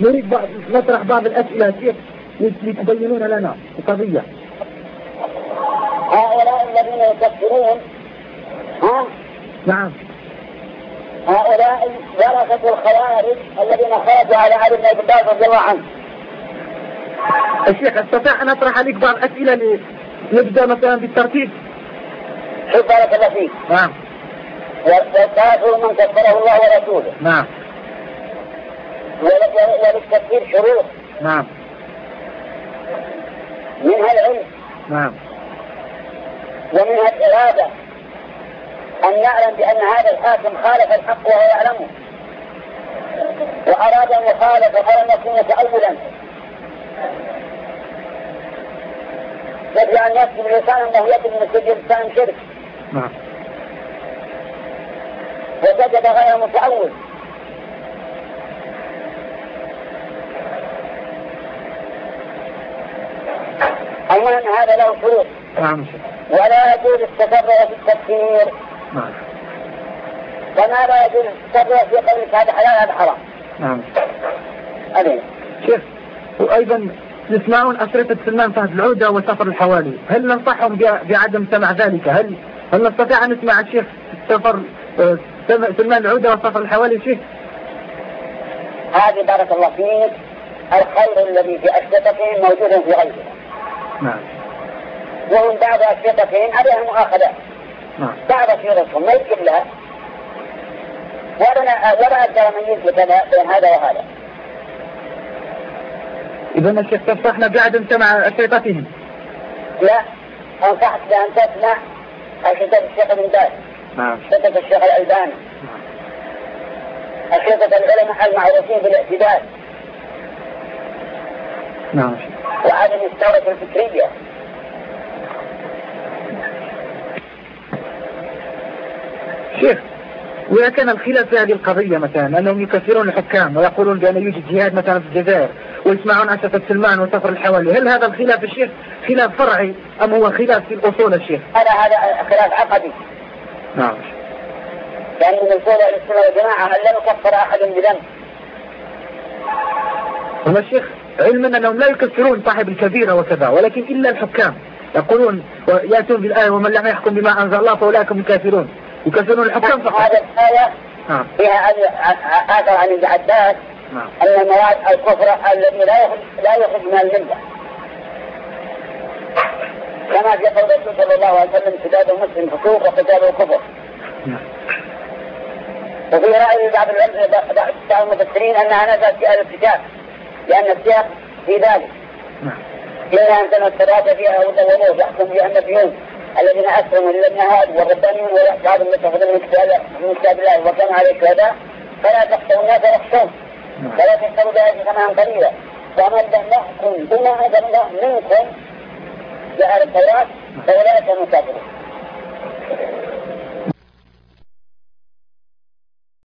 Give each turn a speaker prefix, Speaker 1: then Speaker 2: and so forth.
Speaker 1: نريد بعض نطرح بعض الأسئلة شيخ لتبينون لنا القضية.
Speaker 2: هؤلاء الذين يكفرون ها؟
Speaker 1: نعم.
Speaker 2: هؤلاء ورثة الخوارج الذين خرجوا على علي بن أبي طالب رضي الله عنه.
Speaker 1: الشيخ أستطيع أن أطرح عليك بعض أسئلة نبدأ مثلا بالترتيب؟
Speaker 2: شوف بارك الله فيك.
Speaker 1: نعم.
Speaker 2: والكافر من كفره الله ورسوله.
Speaker 1: نعم.
Speaker 2: وللتكفير شروط.
Speaker 1: نعم.
Speaker 2: منها العلم.
Speaker 1: نعم.
Speaker 2: ومنها الإرادة. أن نعلم بأن هذا الحاكم خالف الحق وهو يعلمه. وأراد أن يخالف ولم يكن متأولا. يجب أن يكتب الإنسان أنه يجب من السجن الإنسان شرك.
Speaker 1: نعم.
Speaker 2: وسجد غير متأول. المهم هذا له شروط.
Speaker 1: نعم.
Speaker 2: ولا يجوز التفرع في التفكير.
Speaker 1: نعم.
Speaker 2: كما لا يجوز التفرع في قولك هذا حلال هذا حرام.
Speaker 1: نعم.
Speaker 2: أبين
Speaker 1: شيخ وأيضا يسمعون أشرطة سلمان فهد العودة وسفر الحوالي. هل ننصحهم بعدم سمع ذلك؟ هل هل نستطيع أن نسمع الشيخ سفر آه، سلمان العودة وسفر الحوالي شيخ؟
Speaker 2: هذه بارك الله فيك الخير الذي في أشرطتهم موجود في غيرهم
Speaker 1: نعم.
Speaker 2: وهم بعض أشرطتهم عليها مؤاخذات
Speaker 1: نعم.
Speaker 2: بعض أشرطتهم ما يمكن لها. ولا ولا أقدر أميز بين هذا وهذا.
Speaker 1: إذا الشيخ تنصحنا بعدم سمع أشرطتهم
Speaker 2: لا أنصحك بأن تسمع أشرطة الشيخ ابن باز
Speaker 1: نعم.
Speaker 2: أشرطة الشيخ الألباني. أشرطة العلماء المعروفين بالاعتدال.
Speaker 1: نعم.
Speaker 2: وعدم الثورة الفكرية.
Speaker 1: شيخ وإذا كان الخلاف في هذه القضية مثلا أنهم يكفرون الحكام ويقولون بأن يوجد جهاد مثلا في الجزائر ويسمعون أسفة سلمان وسفر الحوالي هل هذا الخلاف الشيخ خلاف فرعي أم هو خلاف في الأصول الشيخ
Speaker 2: هذا هذا خلاف عقدي.
Speaker 1: نعم.
Speaker 2: لأن من أصول السنة والجماعة أن لا نكفر أحد بذنب؟
Speaker 1: هو الشيخ علما أنهم لا يكفرون صاحب الكبيرة وكذا ولكن إلا الحكام يقولون ويأتون بالآية ومن لم يحكم بما أنزل الله فأولئك هم الكافرون. يكفرون الحكام فقط.
Speaker 2: هذه الآية فيها آثر عن ابن عباس
Speaker 1: نعم.
Speaker 2: أن المواد الكفر الذي لا يخرج لا يخرج من الملة. كما في قول صلى الله عليه وسلم سداد المسلم فسوق وقتاله كفر
Speaker 1: نعم.
Speaker 2: وفي رأي بعض بعض المفسرين أنها نزلت في أهل الكتاب. لأن السياق في ذلك.
Speaker 1: نعم.
Speaker 2: إلا أن الصلاة فيها وضوء يحكم بها النبيون الذين أسلموا للذين هادوا والربانيون والأحزاب المتخذين من كتاب من كتاب الله وكان عليه شهداء فلا تخشوا الناس واخشون فلا تشتروا بهذه ثمنا قليلا. يحكم بما أنزل الله منكم بأهل التوراة فأولئك هم الكافرون.